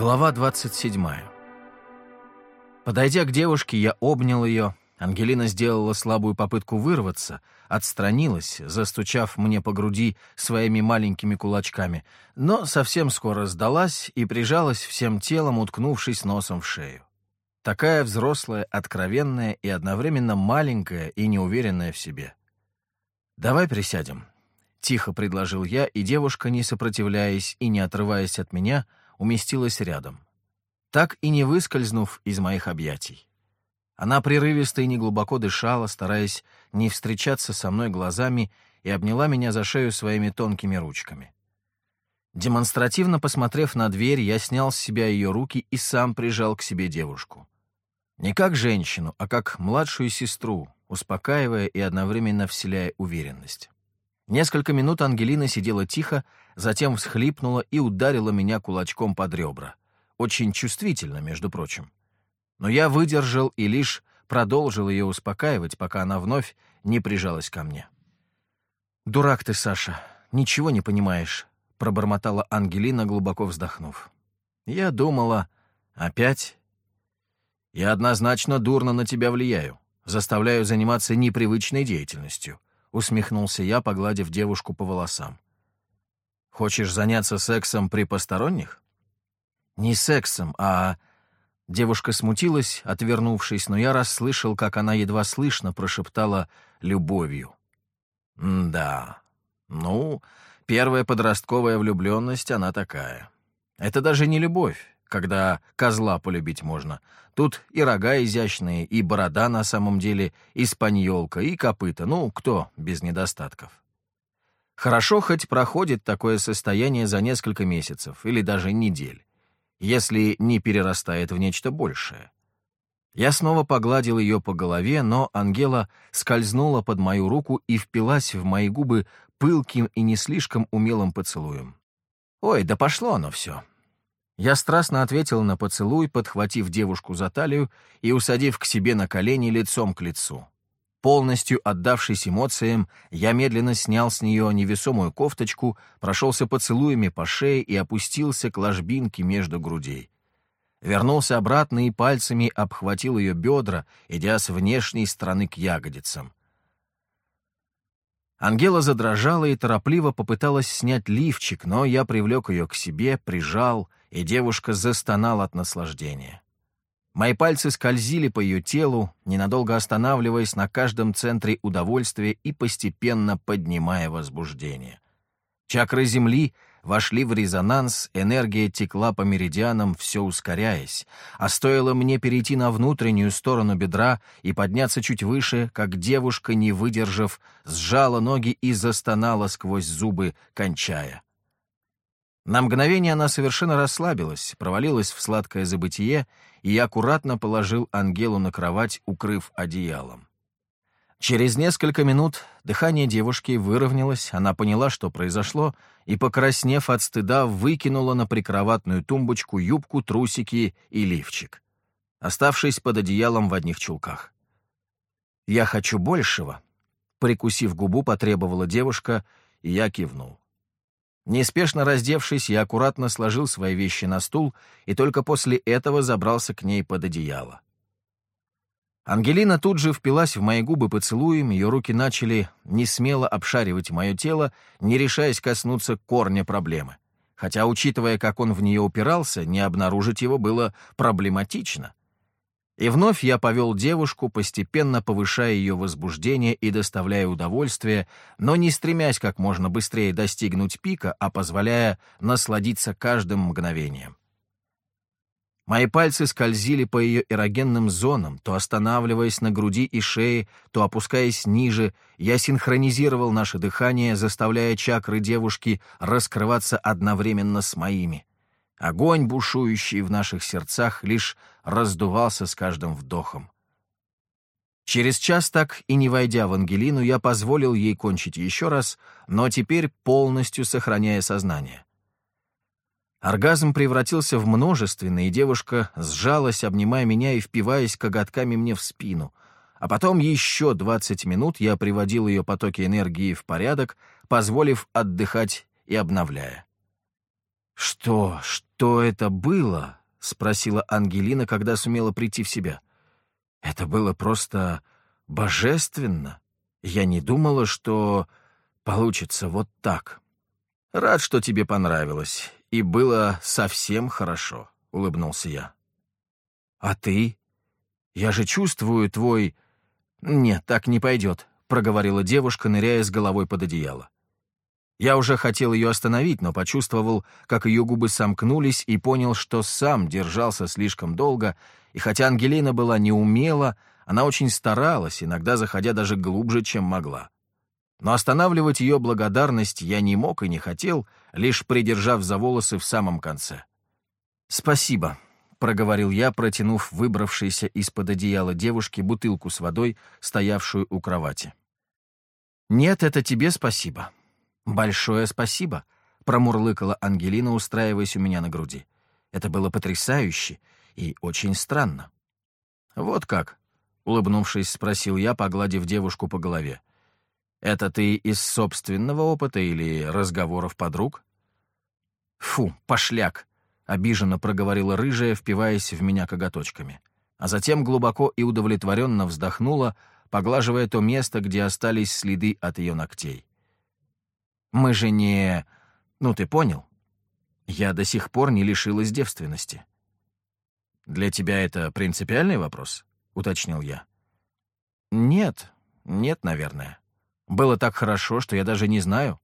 Глава 27. Подойдя к девушке, я обнял ее. Ангелина сделала слабую попытку вырваться, отстранилась, застучав мне по груди своими маленькими кулачками, но совсем скоро сдалась и прижалась всем телом, уткнувшись носом в шею. Такая взрослая, откровенная и одновременно маленькая и неуверенная в себе. «Давай присядем», — тихо предложил я, и девушка, не сопротивляясь и не отрываясь от меня, — уместилась рядом, так и не выскользнув из моих объятий. Она прерывисто и неглубоко дышала, стараясь не встречаться со мной глазами, и обняла меня за шею своими тонкими ручками. Демонстративно посмотрев на дверь, я снял с себя ее руки и сам прижал к себе девушку. Не как женщину, а как младшую сестру, успокаивая и одновременно вселяя уверенность. Несколько минут Ангелина сидела тихо, затем всхлипнула и ударила меня кулачком под ребра. Очень чувствительно, между прочим. Но я выдержал и лишь продолжил ее успокаивать, пока она вновь не прижалась ко мне. «Дурак ты, Саша, ничего не понимаешь», — пробормотала Ангелина, глубоко вздохнув. «Я думала, опять...» «Я однозначно дурно на тебя влияю, заставляю заниматься непривычной деятельностью», — усмехнулся я, погладив девушку по волосам. «Хочешь заняться сексом при посторонних?» «Не сексом, а...» Девушка смутилась, отвернувшись, но я расслышал, как она едва слышно прошептала «любовью». «Да, ну, первая подростковая влюбленность, она такая. Это даже не любовь, когда козла полюбить можно. Тут и рога изящные, и борода на самом деле, и спаньолка, и копыта. Ну, кто без недостатков? Хорошо хоть проходит такое состояние за несколько месяцев или даже недель, если не перерастает в нечто большее. Я снова погладил ее по голове, но Ангела скользнула под мою руку и впилась в мои губы пылким и не слишком умелым поцелуем. Ой, да пошло оно все. Я страстно ответил на поцелуй, подхватив девушку за талию и усадив к себе на колени лицом к лицу. Полностью отдавшись эмоциям, я медленно снял с нее невесомую кофточку, прошелся поцелуями по шее и опустился к ложбинке между грудей. Вернулся обратно и пальцами обхватил ее бедра, идя с внешней стороны к ягодицам. Ангела задрожала и торопливо попыталась снять лифчик, но я привлек ее к себе, прижал — и девушка застонала от наслаждения. Мои пальцы скользили по ее телу, ненадолго останавливаясь на каждом центре удовольствия и постепенно поднимая возбуждение. Чакры Земли вошли в резонанс, энергия текла по меридианам, все ускоряясь, а стоило мне перейти на внутреннюю сторону бедра и подняться чуть выше, как девушка, не выдержав, сжала ноги и застонала сквозь зубы, кончая. На мгновение она совершенно расслабилась, провалилась в сладкое забытие, и я аккуратно положил Ангелу на кровать, укрыв одеялом. Через несколько минут дыхание девушки выровнялось, она поняла, что произошло, и, покраснев от стыда, выкинула на прикроватную тумбочку юбку, трусики и лифчик, оставшись под одеялом в одних чулках. «Я хочу большего», — прикусив губу, потребовала девушка, и я кивнул. Неспешно раздевшись, я аккуратно сложил свои вещи на стул и только после этого забрался к ней под одеяло. Ангелина тут же впилась в мои губы поцелуем, ее руки начали несмело обшаривать мое тело, не решаясь коснуться корня проблемы. Хотя, учитывая, как он в нее упирался, не обнаружить его было проблематично. И вновь я повел девушку, постепенно повышая ее возбуждение и доставляя удовольствие, но не стремясь как можно быстрее достигнуть пика, а позволяя насладиться каждым мгновением. Мои пальцы скользили по ее эрогенным зонам, то останавливаясь на груди и шее, то опускаясь ниже, я синхронизировал наше дыхание, заставляя чакры девушки раскрываться одновременно с моими. Огонь, бушующий в наших сердцах, лишь раздувался с каждым вдохом. Через час так и не войдя в Ангелину, я позволил ей кончить еще раз, но теперь полностью сохраняя сознание. Оргазм превратился в множественный, и девушка сжалась, обнимая меня и впиваясь коготками мне в спину. А потом еще двадцать минут я приводил ее потоки энергии в порядок, позволив отдыхать и обновляя. «Что? «Что это было?» — спросила Ангелина, когда сумела прийти в себя. «Это было просто божественно. Я не думала, что получится вот так. Рад, что тебе понравилось, и было совсем хорошо», — улыбнулся я. «А ты? Я же чувствую твой...» «Нет, так не пойдет», — проговорила девушка, ныряя с головой под одеяло. Я уже хотел ее остановить, но почувствовал, как ее губы сомкнулись и понял, что сам держался слишком долго, и хотя Ангелина была неумела, она очень старалась, иногда заходя даже глубже, чем могла. Но останавливать ее благодарность я не мог и не хотел, лишь придержав за волосы в самом конце. «Спасибо», — проговорил я, протянув выбравшейся из-под одеяла девушке бутылку с водой, стоявшую у кровати. «Нет, это тебе спасибо. «Большое спасибо», — промурлыкала Ангелина, устраиваясь у меня на груди. «Это было потрясающе и очень странно». «Вот как?» — улыбнувшись, спросил я, погладив девушку по голове. «Это ты из собственного опыта или разговоров подруг?» «Фу, пошляк!» — обиженно проговорила рыжая, впиваясь в меня коготочками. А затем глубоко и удовлетворенно вздохнула, поглаживая то место, где остались следы от ее ногтей. Мы же не... Ну, ты понял? Я до сих пор не лишилась девственности. Для тебя это принципиальный вопрос? Уточнил я. Нет, нет, наверное. Было так хорошо, что я даже не знаю.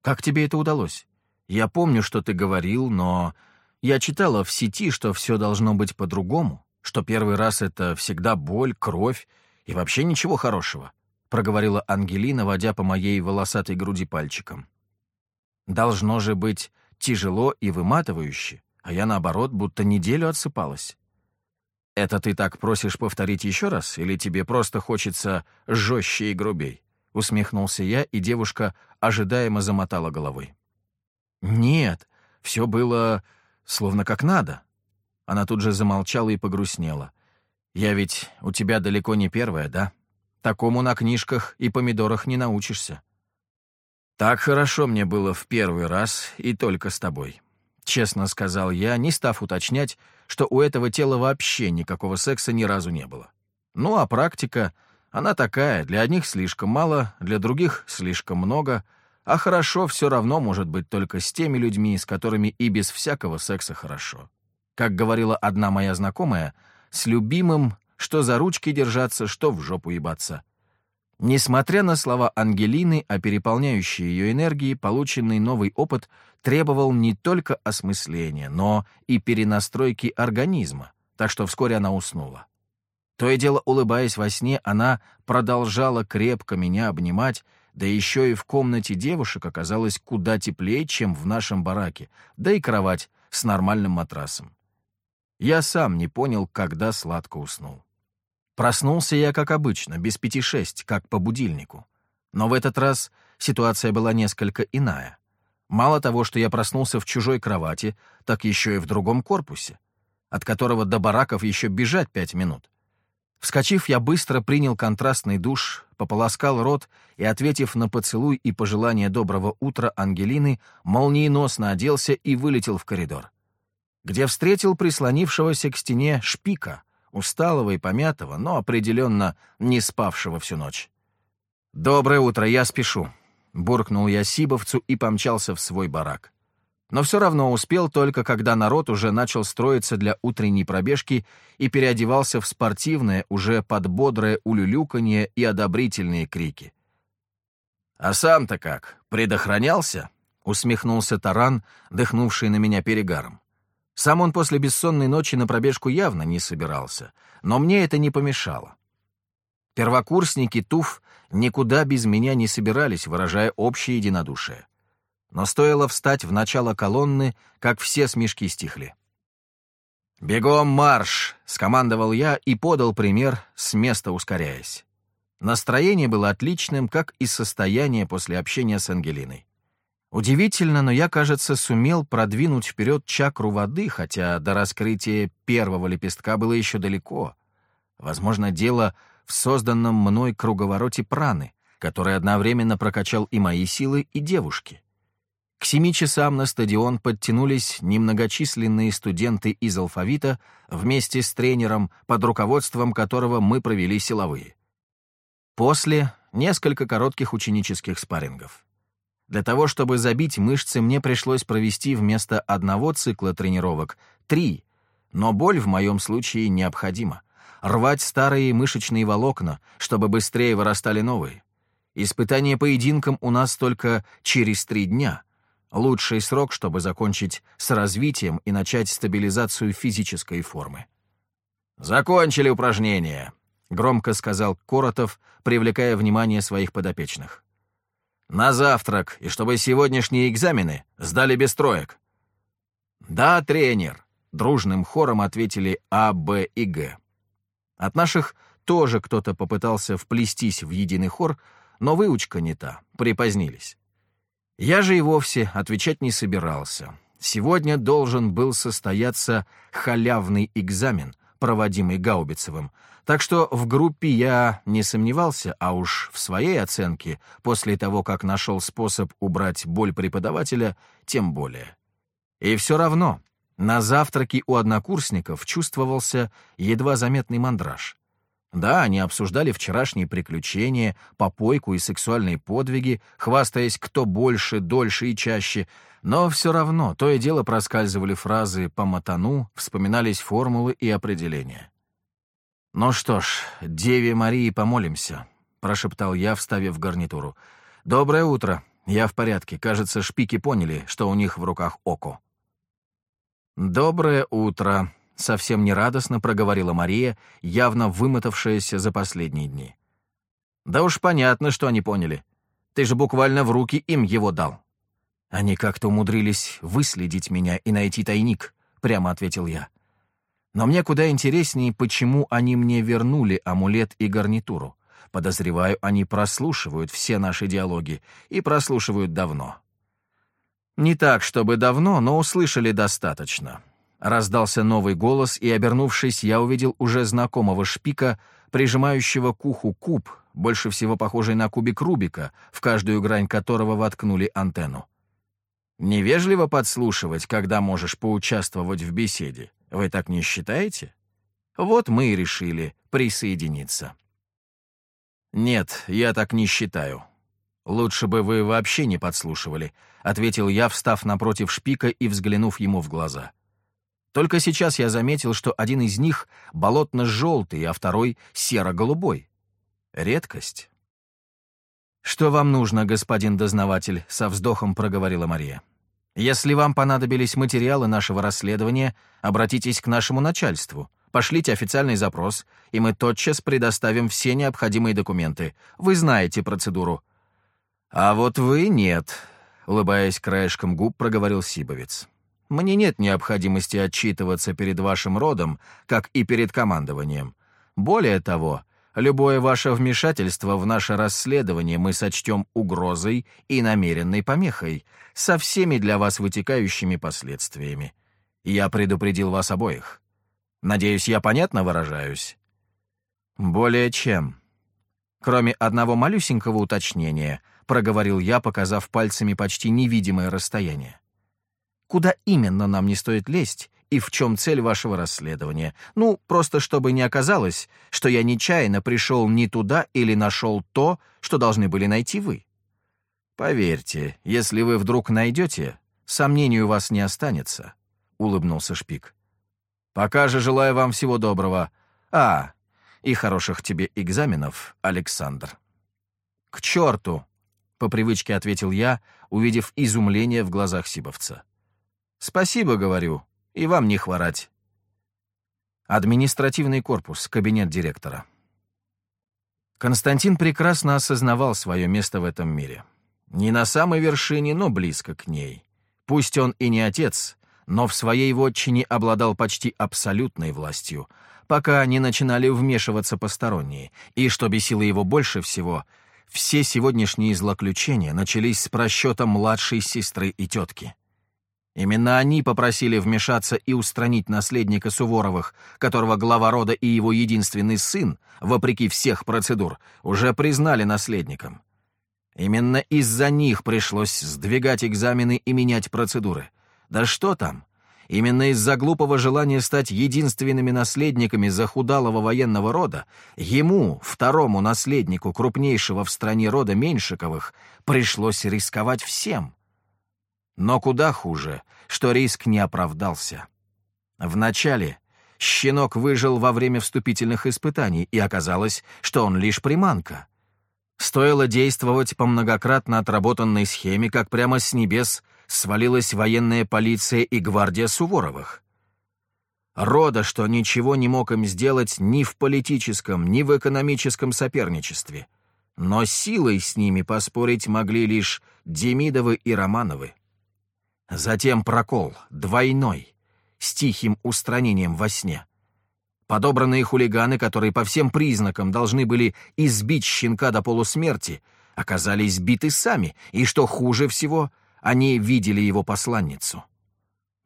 Как тебе это удалось? Я помню, что ты говорил, но... Я читала в сети, что все должно быть по-другому, что первый раз — это всегда боль, кровь и вообще ничего хорошего. — проговорила Ангелина, водя по моей волосатой груди пальчиком. «Должно же быть тяжело и выматывающе, а я, наоборот, будто неделю отсыпалась». «Это ты так просишь повторить еще раз, или тебе просто хочется жестче и грубей?» — усмехнулся я, и девушка ожидаемо замотала головой. «Нет, все было словно как надо». Она тут же замолчала и погрустнела. «Я ведь у тебя далеко не первая, да?» Такому на книжках и помидорах не научишься. Так хорошо мне было в первый раз и только с тобой. Честно сказал я, не став уточнять, что у этого тела вообще никакого секса ни разу не было. Ну а практика, она такая, для одних слишком мало, для других слишком много, а хорошо все равно может быть только с теми людьми, с которыми и без всякого секса хорошо. Как говорила одна моя знакомая, с любимым что за ручки держаться, что в жопу ебаться. Несмотря на слова Ангелины о переполняющей ее энергии, полученный новый опыт требовал не только осмысления, но и перенастройки организма, так что вскоре она уснула. То и дело, улыбаясь во сне, она продолжала крепко меня обнимать, да еще и в комнате девушек оказалось куда теплее, чем в нашем бараке, да и кровать с нормальным матрасом. Я сам не понял, когда сладко уснул. Проснулся я, как обычно, без пяти шесть, как по будильнику. Но в этот раз ситуация была несколько иная. Мало того, что я проснулся в чужой кровати, так еще и в другом корпусе, от которого до бараков еще бежать пять минут. Вскочив, я быстро принял контрастный душ, пополоскал рот и, ответив на поцелуй и пожелание доброго утра Ангелины, молниеносно оделся и вылетел в коридор, где встретил прислонившегося к стене шпика — усталого и помятого, но определенно не спавшего всю ночь. «Доброе утро, я спешу», — буркнул я Сибовцу и помчался в свой барак. Но все равно успел только, когда народ уже начал строиться для утренней пробежки и переодевался в спортивное, уже под бодрое улюлюканье и одобрительные крики. «А сам-то как, предохранялся?» — усмехнулся Таран, дыхнувший на меня перегаром. Сам он после бессонной ночи на пробежку явно не собирался, но мне это не помешало. Первокурсники ТУФ никуда без меня не собирались, выражая общее единодушие. Но стоило встать в начало колонны, как все смешки стихли. «Бегом марш!» — скомандовал я и подал пример, с места ускоряясь. Настроение было отличным, как и состояние после общения с Ангелиной. Удивительно, но я, кажется, сумел продвинуть вперед чакру воды, хотя до раскрытия первого лепестка было еще далеко. Возможно, дело в созданном мной круговороте праны, который одновременно прокачал и мои силы, и девушки. К семи часам на стадион подтянулись немногочисленные студенты из алфавита вместе с тренером, под руководством которого мы провели силовые. После — несколько коротких ученических спаррингов. Для того, чтобы забить мышцы, мне пришлось провести вместо одного цикла тренировок три, но боль в моем случае необходима. Рвать старые мышечные волокна, чтобы быстрее вырастали новые. Испытание поединком у нас только через три дня — Лучший срок, чтобы закончить с развитием и начать стабилизацию физической формы. «Закончили упражнение», — громко сказал Коротов, привлекая внимание своих подопечных. «На завтрак, и чтобы сегодняшние экзамены сдали без троек». «Да, тренер», — дружным хором ответили А, Б и Г. От наших тоже кто-то попытался вплестись в единый хор, но выучка не та, припозднились. Я же и вовсе отвечать не собирался. Сегодня должен был состояться халявный экзамен, проводимый Гаубицевым, так что в группе я не сомневался, а уж в своей оценке, после того, как нашел способ убрать боль преподавателя, тем более. И все равно, на завтраке у однокурсников чувствовался едва заметный мандраж. Да, они обсуждали вчерашние приключения, попойку и сексуальные подвиги, хвастаясь кто больше, дольше и чаще, но все равно то и дело проскальзывали фразы по матану, вспоминались формулы и определения. «Ну что ж, Деве Марии помолимся», — прошептал я, вставив гарнитуру. «Доброе утро. Я в порядке. Кажется, шпики поняли, что у них в руках око». «Доброе утро», совсем нерадостно проговорила Мария, явно вымотавшаяся за последние дни. «Да уж понятно, что они поняли. Ты же буквально в руки им его дал». «Они как-то умудрились выследить меня и найти тайник», — прямо ответил я. «Но мне куда интереснее, почему они мне вернули амулет и гарнитуру. Подозреваю, они прослушивают все наши диалоги и прослушивают давно». «Не так, чтобы давно, но услышали достаточно. Раздался новый голос, и, обернувшись, я увидел уже знакомого шпика, прижимающего к уху куб, больше всего похожий на кубик Рубика, в каждую грань которого воткнули антенну. Невежливо подслушивать, когда можешь поучаствовать в беседе. Вы так не считаете? Вот мы и решили присоединиться. Нет, я так не считаю. Лучше бы вы вообще не подслушивали, ответил я, встав напротив шпика и взглянув ему в глаза. Только сейчас я заметил, что один из них болотно-желтый, а второй серо-голубой. Редкость. «Что вам нужно, господин дознаватель?» — со вздохом проговорила Мария. «Если вам понадобились материалы нашего расследования, обратитесь к нашему начальству, пошлите официальный запрос, и мы тотчас предоставим все необходимые документы. Вы знаете процедуру». «А вот вы нет», — улыбаясь краешком губ, проговорил Сибовец. Мне нет необходимости отчитываться перед вашим родом, как и перед командованием. Более того, любое ваше вмешательство в наше расследование мы сочтем угрозой и намеренной помехой, со всеми для вас вытекающими последствиями. Я предупредил вас обоих. Надеюсь, я понятно выражаюсь? Более чем. Кроме одного малюсенького уточнения, проговорил я, показав пальцами почти невидимое расстояние. Куда именно нам не стоит лезть и в чем цель вашего расследования? Ну, просто чтобы не оказалось, что я нечаянно пришел не туда или нашел то, что должны были найти вы. Поверьте, если вы вдруг найдете, сомнений у вас не останется, — улыбнулся Шпик. Пока же желаю вам всего доброго. А, и хороших тебе экзаменов, Александр. К черту! — по привычке ответил я, увидев изумление в глазах Сибовца. «Спасибо, — говорю, — и вам не хворать». Административный корпус, кабинет директора. Константин прекрасно осознавал свое место в этом мире. Не на самой вершине, но близко к ней. Пусть он и не отец, но в своей вотчине обладал почти абсолютной властью, пока не начинали вмешиваться посторонние, и, что бесило его больше всего, все сегодняшние злоключения начались с просчетом младшей сестры и тетки. Именно они попросили вмешаться и устранить наследника Суворовых, которого глава рода и его единственный сын, вопреки всех процедур, уже признали наследником. Именно из-за них пришлось сдвигать экзамены и менять процедуры. Да что там? Именно из-за глупого желания стать единственными наследниками захудалого военного рода, ему, второму наследнику крупнейшего в стране рода Меньшиковых, пришлось рисковать всем. Но куда хуже, что риск не оправдался. Вначале щенок выжил во время вступительных испытаний, и оказалось, что он лишь приманка. Стоило действовать по многократно отработанной схеме, как прямо с небес свалилась военная полиция и гвардия Суворовых. Рода, что ничего не мог им сделать ни в политическом, ни в экономическом соперничестве. Но силой с ними поспорить могли лишь Демидовы и Романовы. Затем прокол, двойной, с тихим устранением во сне. Подобранные хулиганы, которые по всем признакам должны были избить щенка до полусмерти, оказались биты сами, и, что хуже всего, они видели его посланницу.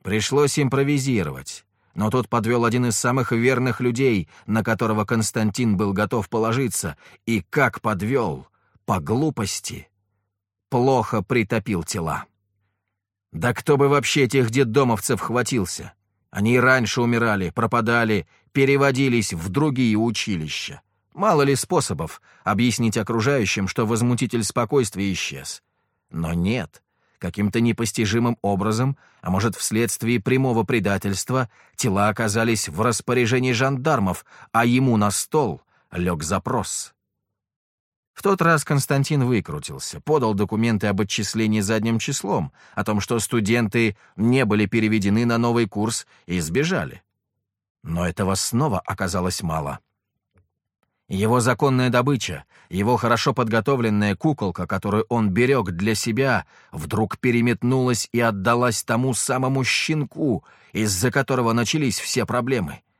Пришлось импровизировать, но тут подвел один из самых верных людей, на которого Константин был готов положиться, и как подвел, по глупости, плохо притопил тела. Да кто бы вообще этих детдомовцев хватился? Они и раньше умирали, пропадали, переводились в другие училища. Мало ли способов объяснить окружающим, что возмутитель спокойствия исчез. Но нет, каким-то непостижимым образом, а может, вследствие прямого предательства, тела оказались в распоряжении жандармов, а ему на стол лег запрос. В тот раз Константин выкрутился, подал документы об отчислении задним числом, о том, что студенты не были переведены на новый курс и сбежали. Но этого снова оказалось мало. Его законная добыча, его хорошо подготовленная куколка, которую он берег для себя, вдруг переметнулась и отдалась тому самому щенку, из-за которого начались все проблемы —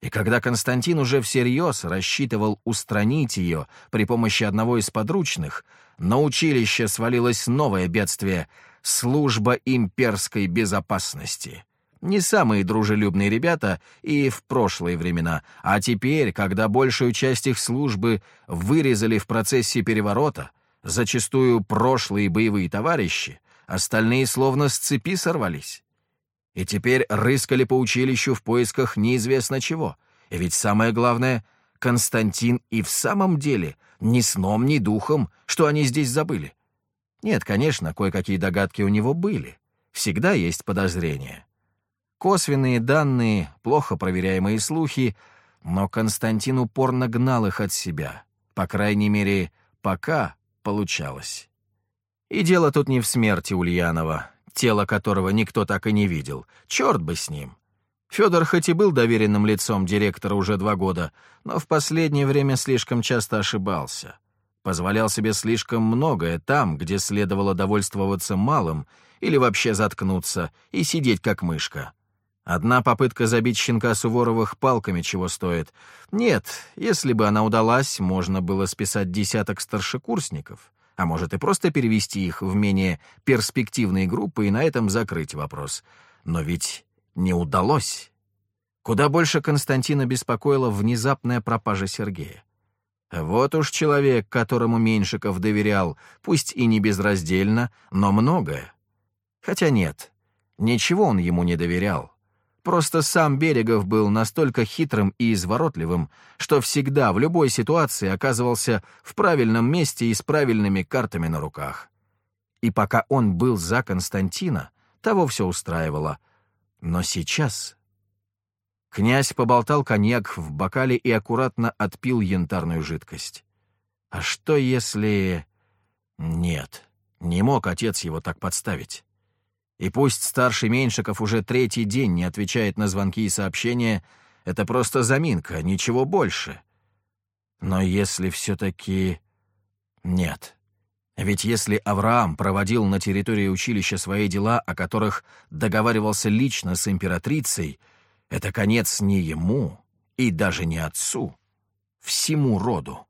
и когда Константин уже всерьез рассчитывал устранить ее при помощи одного из подручных, на училище свалилось новое бедствие — служба имперской безопасности. Не самые дружелюбные ребята и в прошлые времена, а теперь, когда большую часть их службы вырезали в процессе переворота, зачастую прошлые боевые товарищи, остальные словно с цепи сорвались и теперь рыскали по училищу в поисках неизвестно чего. И ведь самое главное, Константин и в самом деле ни сном, ни духом, что они здесь забыли. Нет, конечно, кое-какие догадки у него были. Всегда есть подозрения. Косвенные данные, плохо проверяемые слухи, но Константин упорно гнал их от себя. По крайней мере, пока получалось. И дело тут не в смерти Ульянова тело которого никто так и не видел. Черт бы с ним. Федор хоть и был доверенным лицом директора уже два года, но в последнее время слишком часто ошибался. Позволял себе слишком многое там, где следовало довольствоваться малым или вообще заткнуться и сидеть как мышка. Одна попытка забить щенка Суворовых палками чего стоит. Нет, если бы она удалась, можно было списать десяток старшекурсников а может и просто перевести их в менее перспективные группы и на этом закрыть вопрос. Но ведь не удалось. Куда больше Константина беспокоила внезапная пропажа Сергея. Вот уж человек, которому Меньшиков доверял, пусть и не безраздельно, но многое. Хотя нет, ничего он ему не доверял. Просто сам Берегов был настолько хитрым и изворотливым, что всегда в любой ситуации оказывался в правильном месте и с правильными картами на руках. И пока он был за Константина, того все устраивало. Но сейчас... Князь поболтал коньяк в бокале и аккуратно отпил янтарную жидкость. А что если... Нет, не мог отец его так подставить. И пусть старший Меньшиков уже третий день не отвечает на звонки и сообщения, это просто заминка, ничего больше. Но если все-таки... Нет. Ведь если Авраам проводил на территории училища свои дела, о которых договаривался лично с императрицей, это конец не ему и даже не отцу, всему роду.